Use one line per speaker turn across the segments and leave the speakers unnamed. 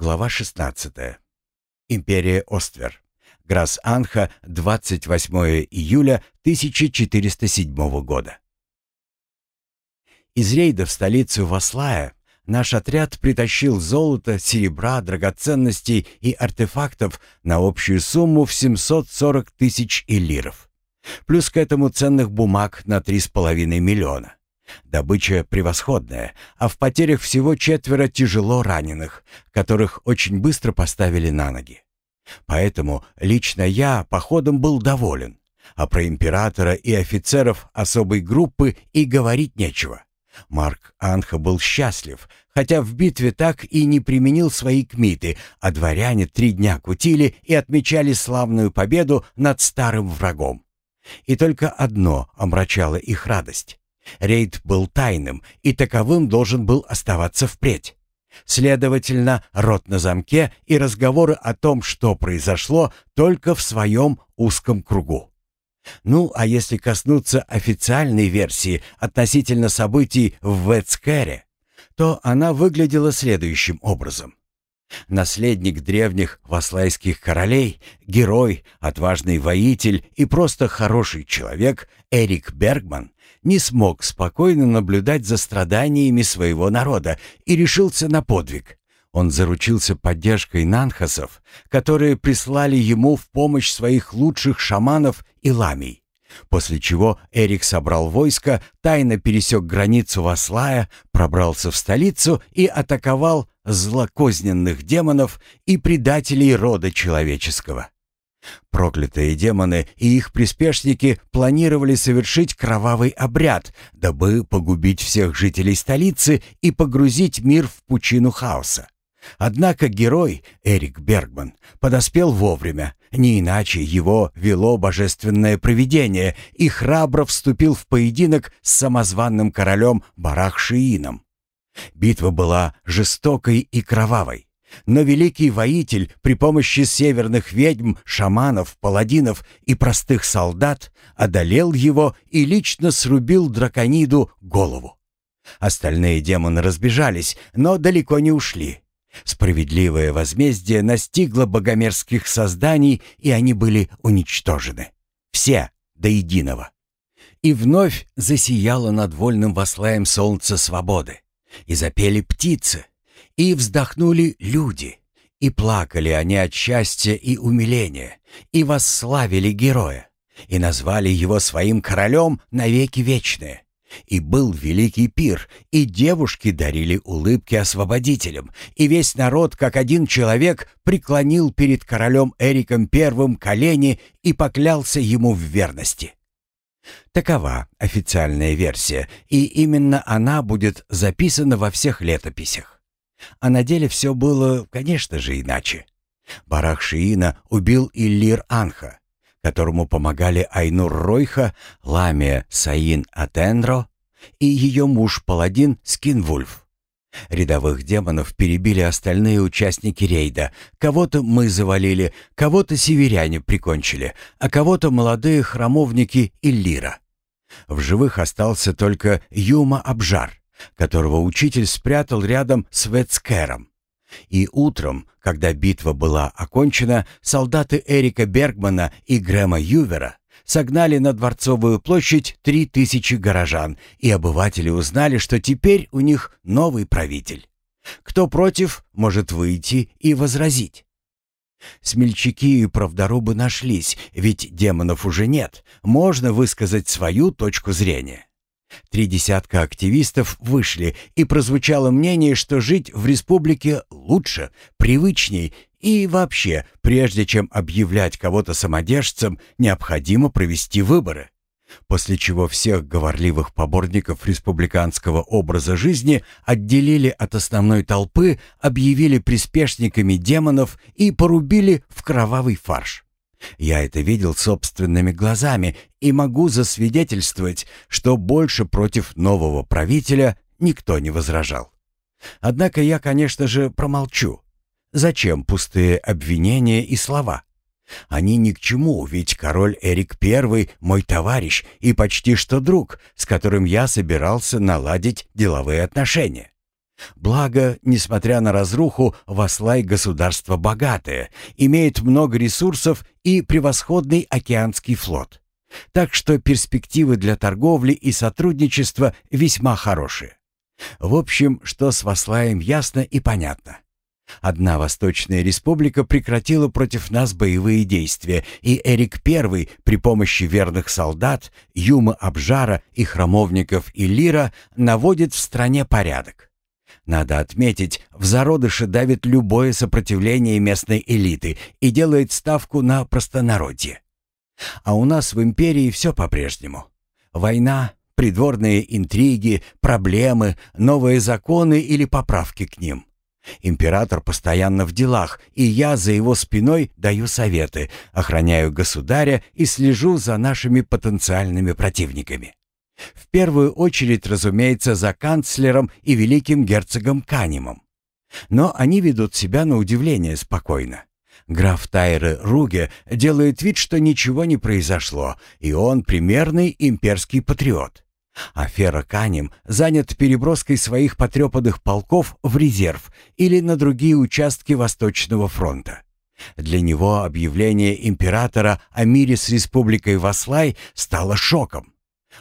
Глава 16. Империя Оствер. Грас-Анха, 28 июля 1407 года. Из рейда в столицу Васлая наш отряд притащил золото, серебра, драгоценностей и артефактов на общую сумму в 740 тысяч эллиров. Плюс к этому ценных бумаг на 3,5 миллиона. Добыча превосходная, а в потерях всего четверо тяжело раненых, которых очень быстро поставили на ноги. Поэтому лично я походом был доволен, а про императора и офицеров особой группы и говорить нечего. Марк Анха был счастлив, хотя в битве так и не применил свои кмиты, а дворяне три дня кутили и отмечали славную победу над старым врагом. И только одно омрачало их радость. Рейд был тайным, и таковым должен был оставаться впредь. Следовательно, рот на замке и разговоры о том, что произошло, только в своем узком кругу. Ну, а если коснуться официальной версии относительно событий в Ветскере, то она выглядела следующим образом. Наследник древних васлайских королей, герой, отважный воитель и просто хороший человек Эрик Бергман не смог спокойно наблюдать за страданиями своего народа и решился на подвиг. Он заручился поддержкой нанхасов, которые прислали ему в помощь своих лучших шаманов и ламий. После чего Эрик собрал войско, тайно пересек границу Васлая, пробрался в столицу и атаковал злокозненных демонов и предателей рода человеческого. Проклятые демоны и их приспешники планировали совершить кровавый обряд, дабы погубить всех жителей столицы и погрузить мир в пучину хаоса. Однако герой Эрик Бергман подоспел вовремя, не иначе его вело божественное провидение и храбро вступил в поединок с самозванным королем Барах-Шиином. Битва была жестокой и кровавой. Но великий воитель при помощи северных ведьм, шаманов, паладинов и простых солдат одолел его и лично срубил дракониду голову. Остальные демоны разбежались, но далеко не ушли. Справедливое возмездие настигло богомерзких созданий, и они были уничтожены. Все до единого. И вновь засияло над вольным вослаем солнце свободы. И запели птицы, и вздохнули люди, и плакали они от счастья и умиления, и восславили героя, и назвали его своим королем навеки вечные. И был великий пир, и девушки дарили улыбки освободителям, и весь народ, как один человек, преклонил перед королем Эриком Первым колени и поклялся ему в верности. Такова официальная версия, и именно она будет записана во всех летописях. А на деле все было, конечно же, иначе. Барах Шиина убил Иллир Анха, которому помогали Айнур Ройха, Ламия Саин Атенро и ее муж-паладин Скинвульф. Рядовых демонов перебили остальные участники рейда. Кого-то мы завалили, кого-то северяне прикончили, а кого-то молодые храмовники Иллира. В живых остался только Юма Абжар, которого учитель спрятал рядом с Ветскером. И утром, когда битва была окончена, солдаты Эрика Бергмана и Грэма Ювера согнали на Дворцовую площадь три тысячи горожан, и обыватели узнали, что теперь у них новый правитель. Кто против, может выйти и возразить. Смельчаки и правдорубы нашлись, ведь демонов уже нет, можно высказать свою точку зрения. Три десятка активистов вышли, и прозвучало мнение, что жить в республике лучше, привычней и вообще, прежде чем объявлять кого-то самодержцем, необходимо провести выборы. После чего всех говорливых поборников республиканского образа жизни отделили от основной толпы, объявили приспешниками демонов и порубили в кровавый фарш. Я это видел собственными глазами и могу засвидетельствовать, что больше против нового правителя никто не возражал. Однако я, конечно же, промолчу. Зачем пустые обвинения и слова? Они ни к чему, ведь король Эрик I мой товарищ и почти что друг, с которым я собирался наладить деловые отношения. Благо, несмотря на разруху, Васлай государство богатое, имеет много ресурсов и превосходный океанский флот. Так что перспективы для торговли и сотрудничества весьма хорошие. В общем, что с Васлаем ясно и понятно. Одна Восточная Республика прекратила против нас боевые действия, и Эрик I при помощи верных солдат, Юма Абжара и храмовников Илира наводит в стране порядок. Надо отметить, в зародыше давит любое сопротивление местной элиты и делает ставку на простонародье. А у нас в империи все по-прежнему. Война, придворные интриги, проблемы, новые законы или поправки к ним. Император постоянно в делах, и я за его спиной даю советы, охраняю государя и слежу за нашими потенциальными противниками. В первую очередь, разумеется, за канцлером и великим герцогом Канемом. Но они ведут себя на удивление спокойно. Граф Тайре Руге делает вид, что ничего не произошло, и он примерный имперский патриот. А Фера Канем занят переброской своих потрепанных полков в резерв или на другие участки Восточного фронта. Для него объявление императора о мире с республикой Васлай стало шоком.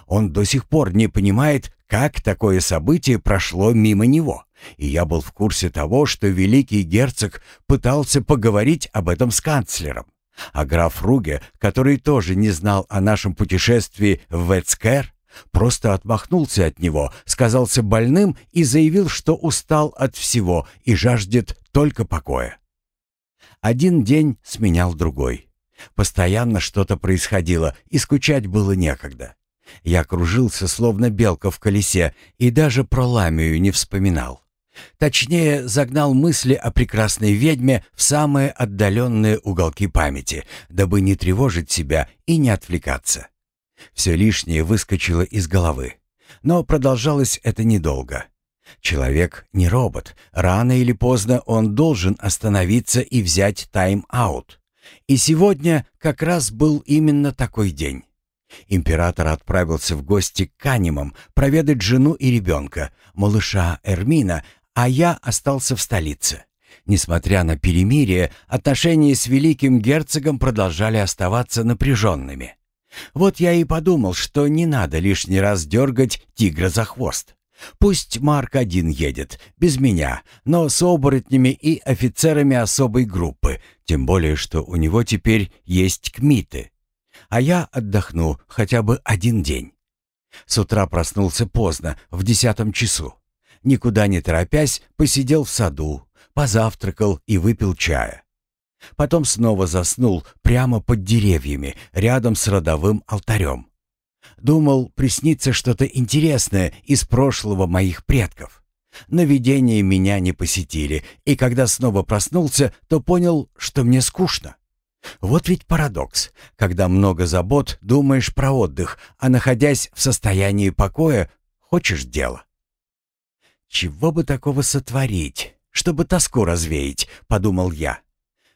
Он до сих пор не понимает, как такое событие прошло мимо него. И я был в курсе того, что великий герцог пытался поговорить об этом с канцлером. А граф Руге, который тоже не знал о нашем путешествии в Ветскер, просто отмахнулся от него, сказался больным и заявил, что устал от всего и жаждет только покоя. Один день сменял другой. Постоянно что-то происходило, и скучать было некогда. Я кружился, словно белка в колесе, и даже про ламию не вспоминал. Точнее, загнал мысли о прекрасной ведьме в самые отдаленные уголки памяти, дабы не тревожить себя и не отвлекаться. Все лишнее выскочило из головы. Но продолжалось это недолго. Человек не робот. Рано или поздно он должен остановиться и взять тайм-аут. И сегодня как раз был именно такой день. Император отправился в гости к Канемам проведать жену и ребенка, малыша Эрмина, а я остался в столице. Несмотря на перемирие, отношения с великим герцогом продолжали оставаться напряженными. Вот я и подумал, что не надо лишний раз дергать тигра за хвост. Пусть Марк один едет, без меня, но с оборотнями и офицерами особой группы, тем более, что у него теперь есть кмиты а я отдохну хотя бы один день. С утра проснулся поздно, в десятом часу. Никуда не торопясь, посидел в саду, позавтракал и выпил чая. Потом снова заснул прямо под деревьями, рядом с родовым алтарем. Думал, приснится что-то интересное из прошлого моих предков. Но видения меня не посетили, и когда снова проснулся, то понял, что мне скучно. Вот ведь парадокс. Когда много забот, думаешь про отдых, а находясь в состоянии покоя, хочешь дела. «Чего бы такого сотворить, чтобы тоску развеять?» — подумал я.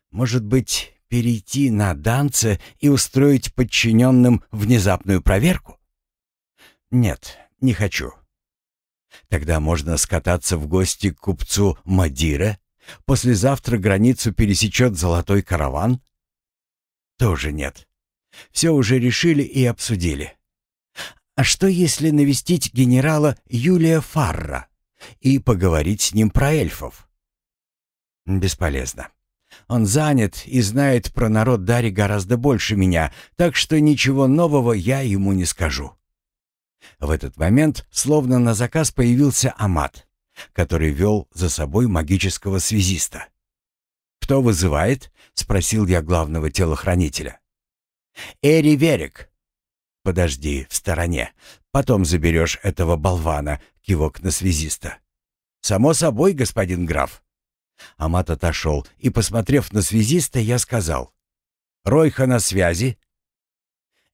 «Может быть, перейти на данце и устроить подчиненным внезапную проверку?» «Нет, не хочу. Тогда можно скататься в гости к купцу Мадира. Послезавтра границу пересечет золотой караван, тоже нет. Все уже решили и обсудили. А что если навестить генерала Юлия Фарра и поговорить с ним про эльфов? Бесполезно. Он занят и знает про народ Дари гораздо больше меня, так что ничего нового я ему не скажу. В этот момент, словно на заказ, появился Амат, который вел за собой магического связиста. «Кто вызывает?» — спросил я главного телохранителя. «Эри Верик». «Подожди, в стороне. Потом заберешь этого болвана», — кивок на связиста. «Само собой, господин граф». Амат отошел, и, посмотрев на связиста, я сказал. «Ройха на связи?»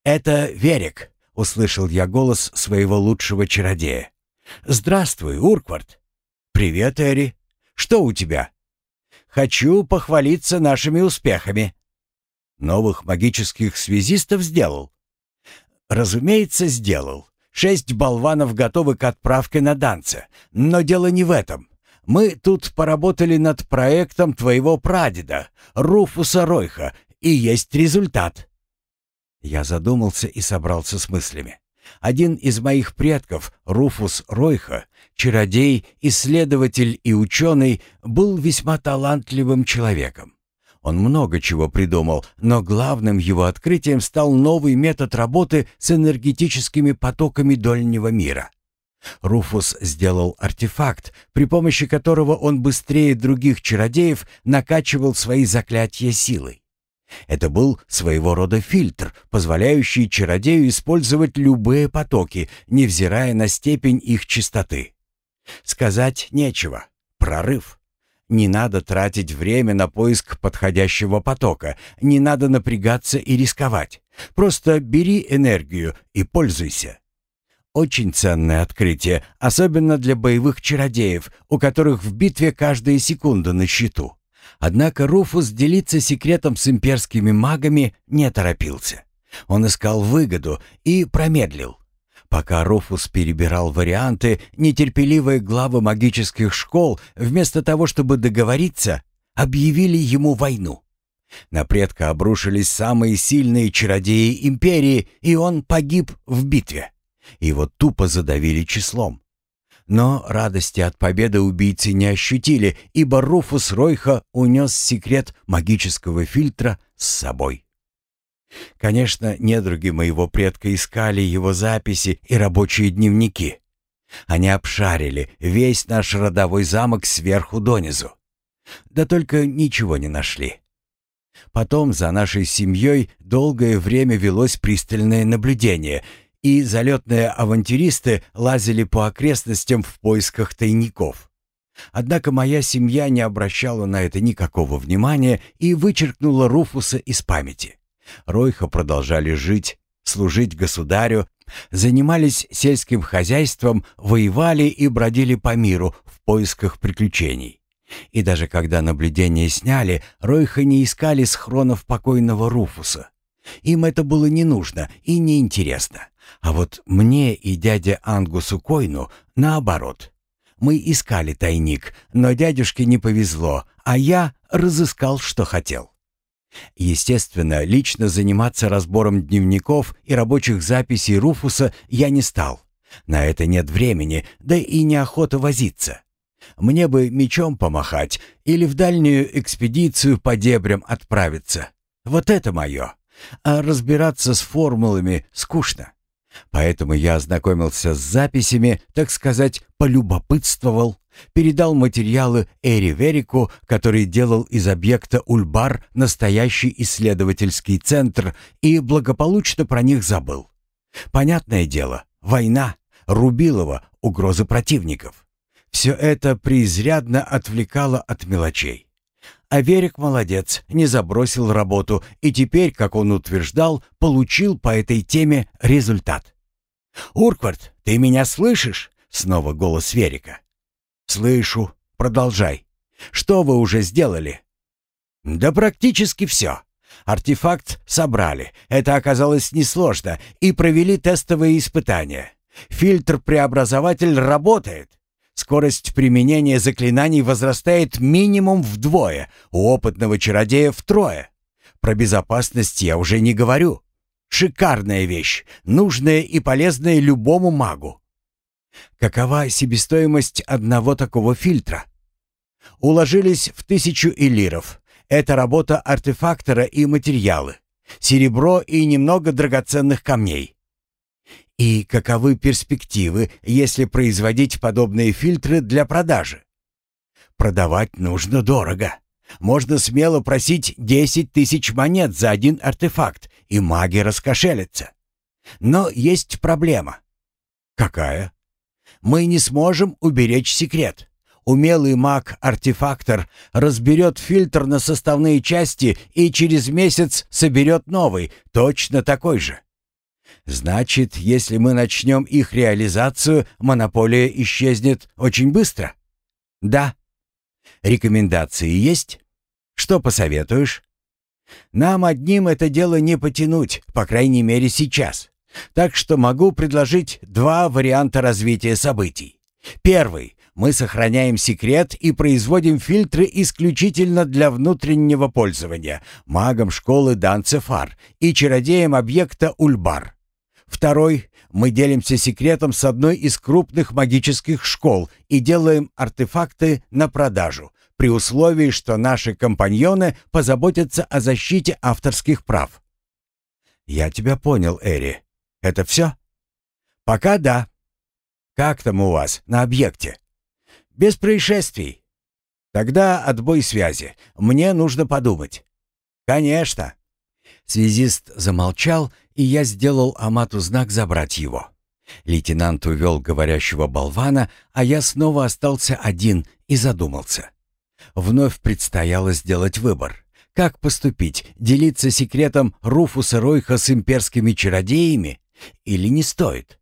«Это Верик», — услышал я голос своего лучшего чародея. «Здравствуй, Урквард». «Привет, Эри. Что у тебя?» Хочу похвалиться нашими успехами». «Новых магических связистов сделал?» «Разумеется, сделал. Шесть болванов готовы к отправке на Данце. Но дело не в этом. Мы тут поработали над проектом твоего прадеда, Руфуса Ройха, и есть результат». Я задумался и собрался с мыслями. Один из моих предков, Руфус Ройха, чародей, исследователь и ученый, был весьма талантливым человеком. Он много чего придумал, но главным его открытием стал новый метод работы с энергетическими потоками дольнего мира. Руфус сделал артефакт, при помощи которого он быстрее других чародеев накачивал свои заклятия силой. Это был своего рода фильтр, позволяющий чародею использовать любые потоки, невзирая на степень их чистоты. Сказать нечего. Прорыв. Не надо тратить время на поиск подходящего потока, не надо напрягаться и рисковать. Просто бери энергию и пользуйся. Очень ценное открытие, особенно для боевых чародеев, у которых в битве каждая секунда на счету. Однако Руфус делиться секретом с имперскими магами не торопился. Он искал выгоду и промедлил. Пока Руфус перебирал варианты, нетерпеливые главы магических школ, вместо того, чтобы договориться, объявили ему войну. На предка обрушились самые сильные чародеи империи, и он погиб в битве. Его тупо задавили числом. Но радости от победы убийцы не ощутили, ибо Руфус Ройха унес секрет магического фильтра с собой. Конечно, недруги моего предка искали его записи и рабочие дневники. Они обшарили весь наш родовой замок сверху донизу. Да только ничего не нашли. Потом за нашей семьей долгое время велось пристальное наблюдение — и залетные авантюристы лазили по окрестностям в поисках тайников. Однако моя семья не обращала на это никакого внимания и вычеркнула Руфуса из памяти. Ройха продолжали жить, служить государю, занимались сельским хозяйством, воевали и бродили по миру в поисках приключений. И даже когда наблюдение сняли, Ройха не искали схронов покойного Руфуса. Им это было не нужно и не интересно. А вот мне и дяде Ангусу Койну наоборот. Мы искали тайник, но дядюшке не повезло, а я разыскал, что хотел. Естественно, лично заниматься разбором дневников и рабочих записей Руфуса я не стал. На это нет времени, да и неохота возиться. Мне бы мечом помахать или в дальнюю экспедицию по дебрям отправиться. Вот это мое. А разбираться с формулами скучно. Поэтому я ознакомился с записями, так сказать, полюбопытствовал, передал материалы Эри Верику, который делал из объекта Ульбар настоящий исследовательский центр и благополучно про них забыл. Понятное дело, война, Рубилова, угрозы противников. Все это преизрядно отвлекало от мелочей. А Верик молодец, не забросил работу и теперь, как он утверждал, получил по этой теме результат. «Урквард, ты меня слышишь?» — снова голос Верика. «Слышу. Продолжай. Что вы уже сделали?» «Да практически все. Артефакт собрали. Это оказалось несложно. И провели тестовые испытания. Фильтр-преобразователь работает. Скорость применения заклинаний возрастает минимум вдвое, у опытного чародея втрое. Про безопасность я уже не говорю. Шикарная вещь, нужная и полезная любому магу. Какова себестоимость одного такого фильтра? Уложились в тысячу элиров. Это работа артефактора и материалы. Серебро и немного драгоценных камней. И каковы перспективы, если производить подобные фильтры для продажи? Продавать нужно дорого. Можно смело просить 10 тысяч монет за один артефакт, и маги раскошелятся. Но есть проблема. Какая? Мы не сможем уберечь секрет. Умелый маг-артефактор разберет фильтр на составные части и через месяц соберет новый, точно такой же. Значит, если мы начнем их реализацию, монополия исчезнет очень быстро? Да. Рекомендации есть? Что посоветуешь? Нам одним это дело не потянуть, по крайней мере сейчас. Так что могу предложить два варианта развития событий. Первый. Мы сохраняем секрет и производим фильтры исключительно для внутреннего пользования магом школы Данцефар и чародеем объекта Ульбар. Второй мы делимся секретом с одной из крупных магических школ и делаем артефакты на продажу, при условии, что наши компаньоны позаботятся о защите авторских прав. Я тебя понял, Эри. Это все? Пока да. Как там у вас на объекте? Без происшествий. Тогда отбой связи. Мне нужно подумать. Конечно. Связист замолчал, и я сделал Амату знак забрать его. Лейтенант увел говорящего болвана, а я снова остался один и задумался. Вновь предстояло сделать выбор. Как поступить? Делиться секретом Руфуса Ройха с имперскими чародеями? Или не стоит?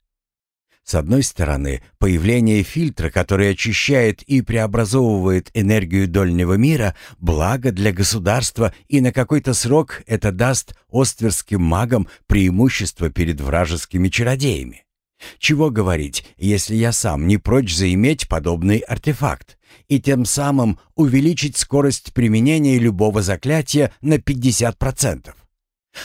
С одной стороны, появление фильтра, который очищает и преобразовывает энергию дольнего мира, благо для государства, и на какой-то срок это даст остверским магам преимущество перед вражескими чародеями. Чего говорить, если я сам не прочь заиметь подобный артефакт и тем самым увеличить скорость применения любого заклятия на 50%.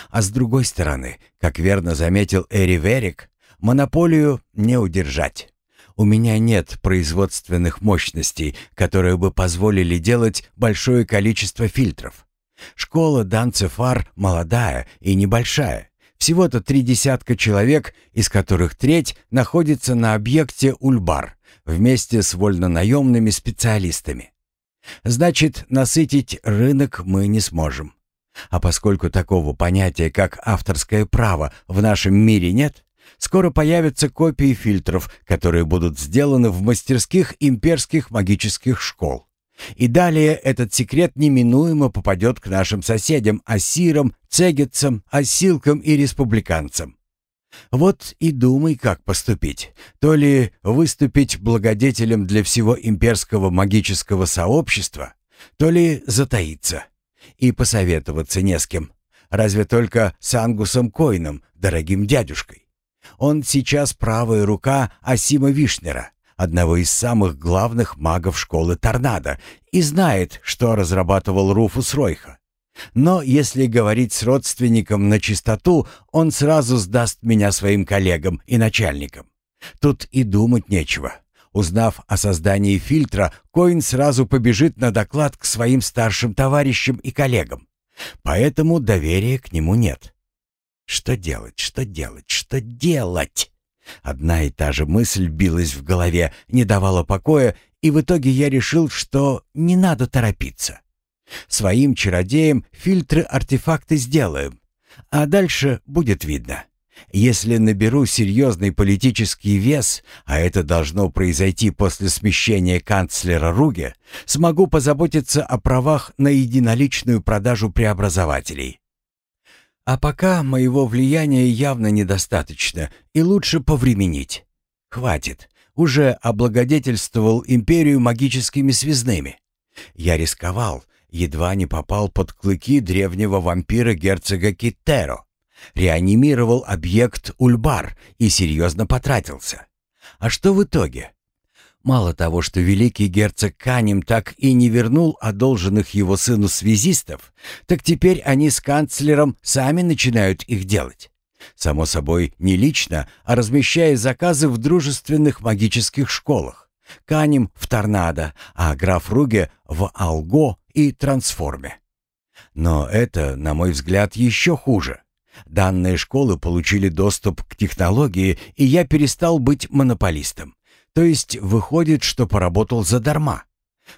А с другой стороны, как верно заметил Эри Верик, Монополию не удержать. У меня нет производственных мощностей, которые бы позволили делать большое количество фильтров. Школа Данцефар молодая и небольшая. Всего-то три десятка человек, из которых треть находится на объекте Ульбар вместе с вольнонаемными специалистами. Значит, насытить рынок мы не сможем. А поскольку такого понятия, как авторское право, в нашем мире нет, Скоро появятся копии фильтров, которые будут сделаны в мастерских имперских магических школ. И далее этот секрет неминуемо попадет к нашим соседям, асирам, цегетцам, осилкам и республиканцам. Вот и думай, как поступить. То ли выступить благодетелем для всего имперского магического сообщества, то ли затаиться. И посоветоваться не с кем. Разве только с Ангусом Койном, дорогим дядюшкой. Он сейчас правая рука Асима Вишнера, одного из самых главных магов школы Торнадо, и знает, что разрабатывал Руфус Ройха. Но если говорить с родственником на чистоту, он сразу сдаст меня своим коллегам и начальникам. Тут и думать нечего. Узнав о создании фильтра, Коин сразу побежит на доклад к своим старшим товарищам и коллегам. Поэтому доверия к нему нет. Что делать, что делать, что делать? Одна и та же мысль билась в голове, не давала покоя, и в итоге я решил, что не надо торопиться. Своим чародеям фильтры-артефакты сделаем, а дальше будет видно. Если наберу серьезный политический вес, а это должно произойти после смещения канцлера Руге, смогу позаботиться о правах на единоличную продажу преобразователей. А пока моего влияния явно недостаточно, и лучше повременить. Хватит. Уже облагодетельствовал империю магическими связными. Я рисковал, едва не попал под клыки древнего вампира герцога Киттеро. Реанимировал объект Ульбар и серьезно потратился. А что в итоге? Мало того, что великий герцог Канем так и не вернул одолженных его сыну связистов, так теперь они с канцлером сами начинают их делать. Само собой, не лично, а размещая заказы в дружественных магических школах. Канем в Торнадо, а граф Руге в Алго и Трансформе. Но это, на мой взгляд, еще хуже. Данные школы получили доступ к технологии, и я перестал быть монополистом. То есть выходит, что поработал задарма.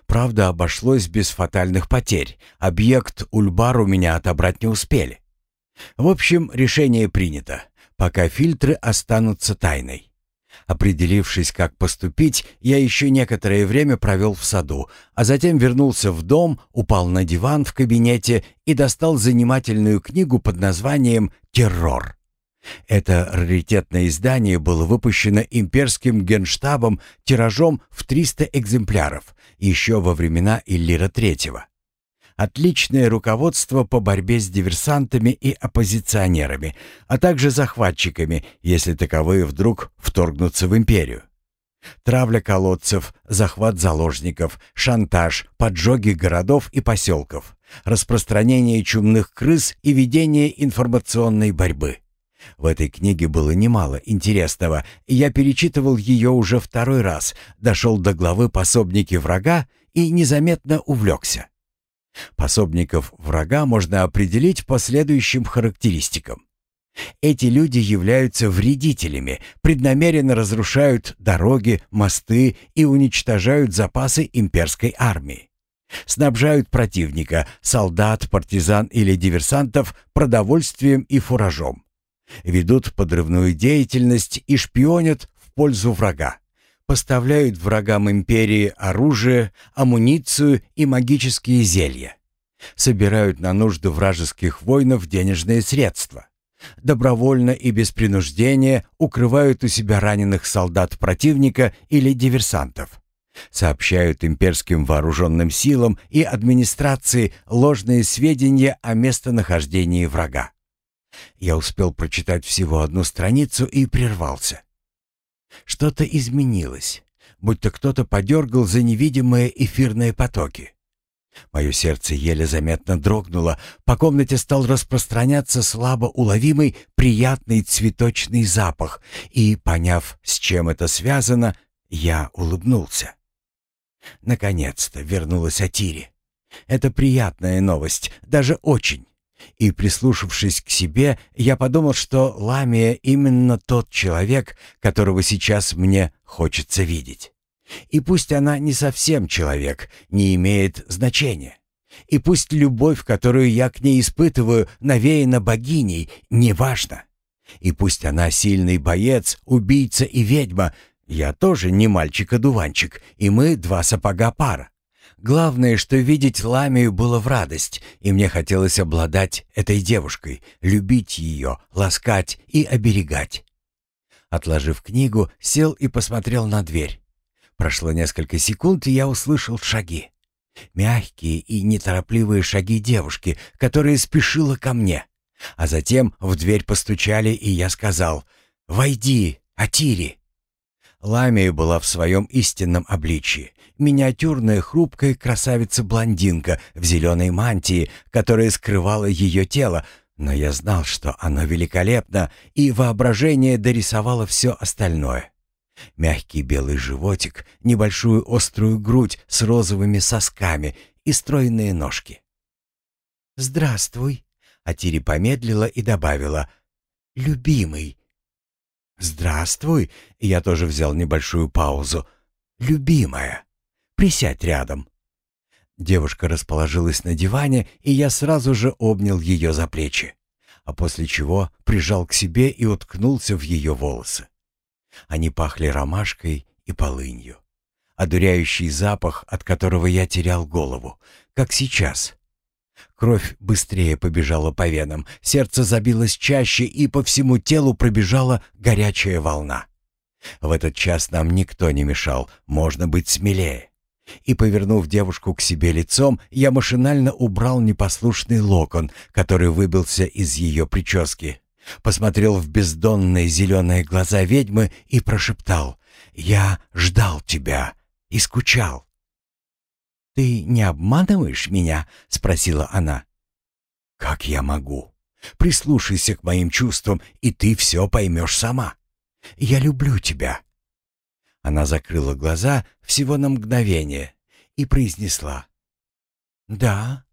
Правда, обошлось без фатальных потерь. Объект Ульбар у меня отобрать не успели. В общем, решение принято, пока фильтры останутся тайной. Определившись, как поступить, я еще некоторое время провел в саду, а затем вернулся в дом, упал на диван в кабинете и достал занимательную книгу под названием «Террор». Это раритетное издание было выпущено имперским генштабом тиражом в 300 экземпляров еще во времена Иллира III. Отличное руководство по борьбе с диверсантами и оппозиционерами, а также захватчиками, если таковые вдруг вторгнутся в империю. Травля колодцев, захват заложников, шантаж, поджоги городов и поселков, распространение чумных крыс и ведение информационной борьбы. В этой книге было немало интересного, и я перечитывал ее уже второй раз, дошел до главы «Пособники врага» и незаметно увлекся. Пособников врага можно определить по следующим характеристикам. Эти люди являются вредителями, преднамеренно разрушают дороги, мосты и уничтожают запасы имперской армии. Снабжают противника, солдат, партизан или диверсантов продовольствием и фуражом. Ведут подрывную деятельность и шпионят в пользу врага. Поставляют врагам империи оружие, амуницию и магические зелья. Собирают на нужды вражеских воинов денежные средства добровольно и без принуждения укрывают у себя раненых солдат противника или диверсантов. Сообщают имперским вооруженным силам и администрации ложные сведения о местонахождении врага. Я успел прочитать всего одну страницу и прервался. Что-то изменилось, будто кто-то подергал за невидимые эфирные потоки. Мое сердце еле заметно дрогнуло, по комнате стал распространяться слабо уловимый приятный цветочный запах, и, поняв, с чем это связано, я улыбнулся. Наконец-то вернулась Атири. Это приятная новость, даже очень. И, прислушавшись к себе, я подумал, что Ламия именно тот человек, которого сейчас мне хочется видеть. И пусть она не совсем человек, не имеет значения. И пусть любовь, которую я к ней испытываю, навеяна богиней, неважно. И пусть она сильный боец, убийца и ведьма, я тоже не мальчик-одуванчик, и мы два сапога пара. Главное, что видеть Ламию было в радость, и мне хотелось обладать этой девушкой, любить ее, ласкать и оберегать. Отложив книгу, сел и посмотрел на дверь. Прошло несколько секунд, и я услышал шаги. Мягкие и неторопливые шаги девушки, которая спешила ко мне. А затем в дверь постучали, и я сказал «Войди, Атири». Ламия была в своем истинном обличии. Миниатюрная хрупкая красавица-блондинка в зеленой мантии, которая скрывала ее тело, но я знал, что оно великолепно, и воображение дорисовало все остальное. Мягкий белый животик, небольшую острую грудь с розовыми сосками и стройные ножки. «Здравствуй», — Атири помедлила и добавила, «любимый». «Здравствуй», — я тоже взял небольшую паузу, «любимая, присядь рядом». Девушка расположилась на диване, и я сразу же обнял ее за плечи, а после чего прижал к себе и уткнулся в ее волосы. Они пахли ромашкой и полынью. Одуряющий запах, от которого я терял голову, как сейчас. Кровь быстрее побежала по венам, сердце забилось чаще, и по всему телу пробежала горячая волна. В этот час нам никто не мешал, можно быть смелее. И, повернув девушку к себе лицом, я машинально убрал непослушный локон, который выбился из ее прически, посмотрел в бездонные зеленые глаза ведьмы и прошептал «Я ждал тебя и скучал». «Ты не обманываешь меня?» — спросила она. «Как я могу? Прислушайся к моим чувствам, и ты все поймешь сама. Я люблю тебя». Она закрыла глаза всего на мгновение и произнесла. «Да,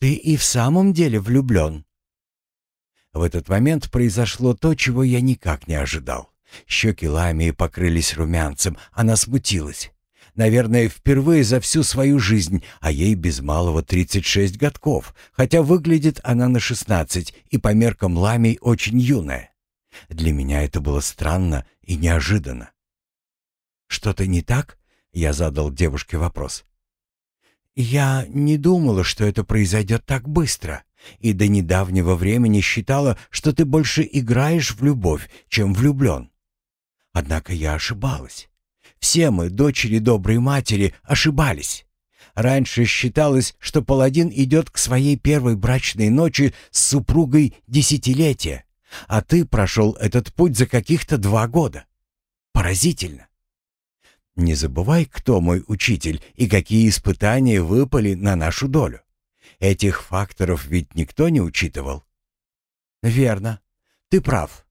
ты и в самом деле влюблен». В этот момент произошло то, чего я никак не ожидал. Щеки Ламии покрылись румянцем, она смутилась. Наверное, впервые за всю свою жизнь, а ей без малого 36 годков, хотя выглядит она на 16 и по меркам Ламий очень юная. Для меня это было странно и неожиданно. «Что-то не так?» — я задал девушке вопрос. «Я не думала, что это произойдет так быстро», и до недавнего времени считала, что ты больше играешь в любовь, чем влюблен. Однако я ошибалась. Все мы, дочери доброй матери, ошибались. Раньше считалось, что паладин идет к своей первой брачной ночи с супругой десятилетия, а ты прошел этот путь за каких-то два года. Поразительно. Не забывай, кто мой учитель и какие испытания выпали на нашу долю. Этих факторов ведь никто не учитывал. Верно. Ты прав.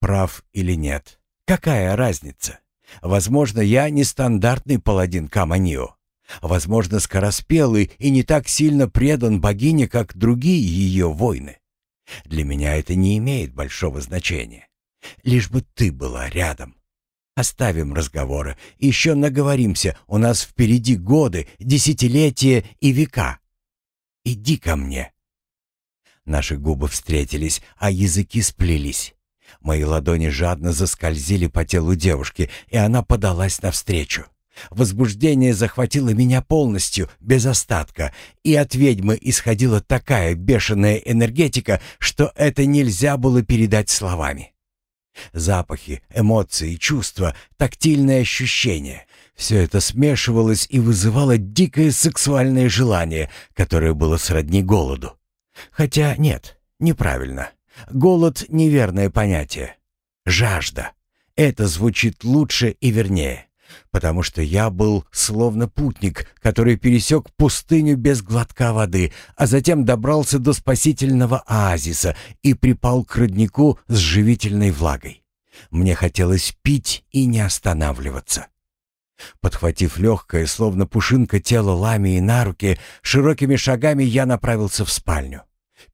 Прав или нет? Какая разница? Возможно, я не стандартный паладин Каманио. Возможно, скороспелый и не так сильно предан богине, как другие ее воины. Для меня это не имеет большого значения. Лишь бы ты была рядом. Оставим разговоры. Еще наговоримся. У нас впереди годы, десятилетия и века. Иди ко мне. Наши губы встретились, а языки сплелись. Мои ладони жадно заскользили по телу девушки, и она подалась навстречу. Возбуждение захватило меня полностью, без остатка, и от ведьмы исходила такая бешеная энергетика, что это нельзя было передать словами. Запахи, эмоции, чувства, тактильные ощущения — все это смешивалось и вызывало дикое сексуальное желание, которое было сродни голоду. Хотя нет, неправильно. Голод — неверное понятие. Жажда. Это звучит лучше и вернее, потому что я был словно путник, который пересек пустыню без глотка воды, а затем добрался до спасительного оазиса и припал к роднику с живительной влагой. Мне хотелось пить и не останавливаться. Подхватив легкое, словно пушинка тело ламии на руки, широкими шагами я направился в спальню.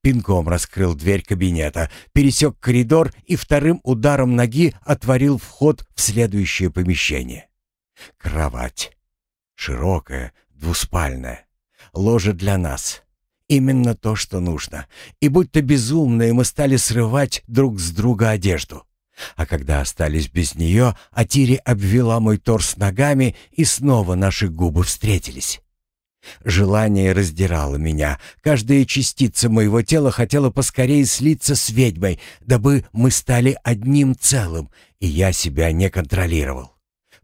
Пинком раскрыл дверь кабинета, пересек коридор и вторым ударом ноги отворил вход в следующее помещение. Кровать. Широкая, двуспальная. Ложе для нас. Именно то, что нужно. И будто безумные мы стали срывать друг с друга одежду. А когда остались без нее, Атири обвела мой торс ногами, и снова наши губы встретились. Желание раздирало меня. Каждая частица моего тела хотела поскорее слиться с ведьмой, дабы мы стали одним целым, и я себя не контролировал.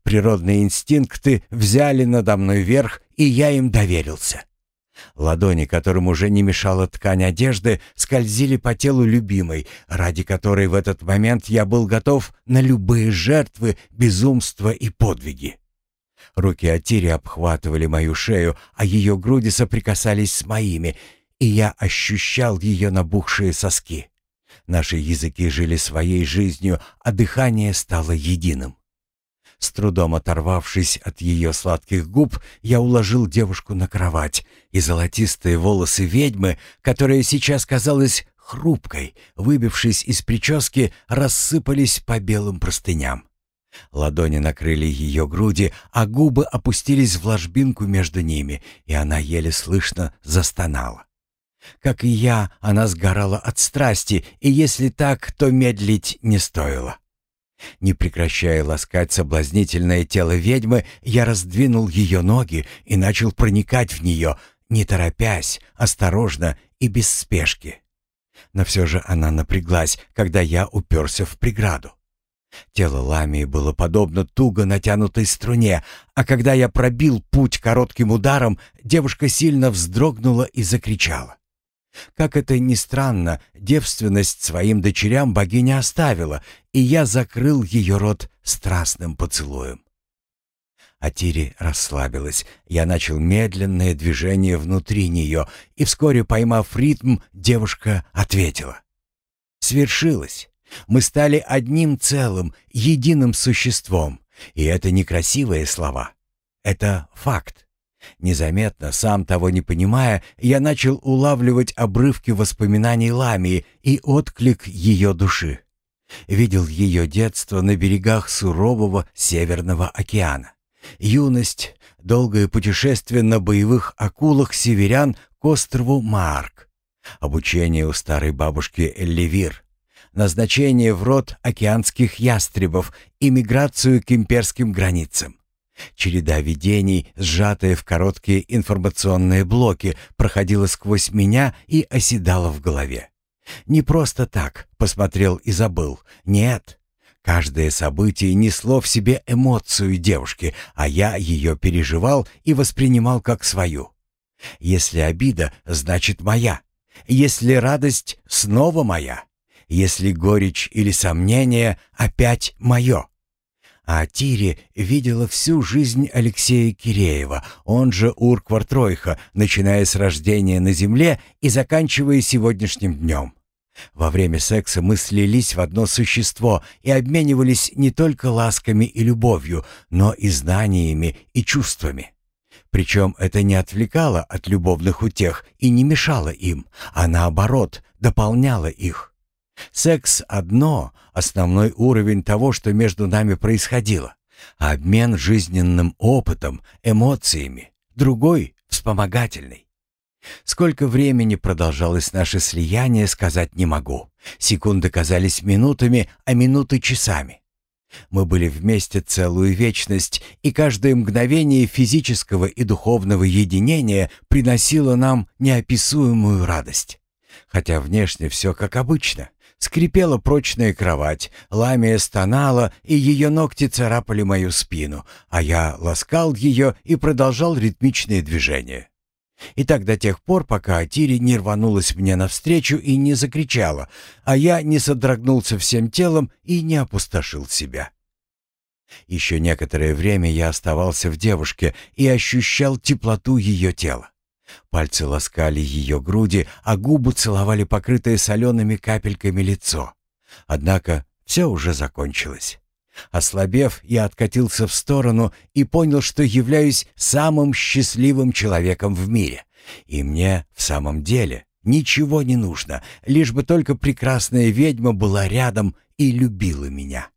Природные инстинкты взяли надо мной верх, и я им доверился. Ладони, которым уже не мешала ткань одежды, скользили по телу любимой, ради которой в этот момент я был готов на любые жертвы, безумства и подвиги. Руки Атири обхватывали мою шею, а ее груди соприкасались с моими, и я ощущал ее набухшие соски. Наши языки жили своей жизнью, а дыхание стало единым. С трудом оторвавшись от ее сладких губ, я уложил девушку на кровать, и золотистые волосы ведьмы, которая сейчас казалась хрупкой, выбившись из прически, рассыпались по белым простыням. Ладони накрыли ее груди, а губы опустились в ложбинку между ними, и она еле слышно застонала. Как и я, она сгорала от страсти, и если так, то медлить не стоило. Не прекращая ласкать соблазнительное тело ведьмы, я раздвинул ее ноги и начал проникать в нее, не торопясь, осторожно и без спешки. Но все же она напряглась, когда я уперся в преграду. Тело Ламии было подобно туго натянутой струне, а когда я пробил путь коротким ударом, девушка сильно вздрогнула и закричала. Как это ни странно, девственность своим дочерям богиня оставила, и я закрыл ее рот страстным поцелуем. Атири расслабилась. Я начал медленное движение внутри нее, и вскоре, поймав ритм, девушка ответила. «Свершилось. Мы стали одним целым, единым существом. И это не красивые слова. Это факт. Незаметно, сам того не понимая, я начал улавливать обрывки воспоминаний Ламии и отклик ее души. Видел ее детство на берегах сурового Северного океана. Юность, долгое путешествие на боевых акулах северян к острову Марк. Обучение у старой бабушки Элливир. Назначение в род океанских ястребов и миграцию к имперским границам. Череда видений, сжатая в короткие информационные блоки, проходила сквозь меня и оседала в голове. Не просто так посмотрел и забыл. Нет. Каждое событие несло в себе эмоцию девушки, а я ее переживал и воспринимал как свою. Если обида, значит моя. Если радость, снова моя. Если горечь или сомнение, опять мое. А Тири видела всю жизнь Алексея Киреева, он же Урквартройха, начиная с рождения на земле и заканчивая сегодняшним днем. Во время секса мы слились в одно существо и обменивались не только ласками и любовью, но и знаниями и чувствами. Причем это не отвлекало от любовных утех и не мешало им, а наоборот, дополняло их. Секс одно — основной уровень того, что между нами происходило, а обмен жизненным опытом, эмоциями — другой, вспомогательный. Сколько времени продолжалось наше слияние, сказать не могу. Секунды казались минутами, а минуты — часами. Мы были вместе целую вечность, и каждое мгновение физического и духовного единения приносило нам неописуемую радость. Хотя внешне все как обычно. Скрипела прочная кровать, ламия стонала, и ее ногти царапали мою спину, а я ласкал ее и продолжал ритмичные движения. И так до тех пор, пока Атири не рванулась мне навстречу и не закричала, а я не содрогнулся всем телом и не опустошил себя. Еще некоторое время я оставался в девушке и ощущал теплоту ее тела. Пальцы ласкали ее груди, а губы целовали покрытое солеными капельками лицо. Однако все уже закончилось. Ослабев, я откатился в сторону и понял, что являюсь самым счастливым человеком в мире. И мне в самом деле ничего не нужно, лишь бы только прекрасная ведьма была рядом и любила меня.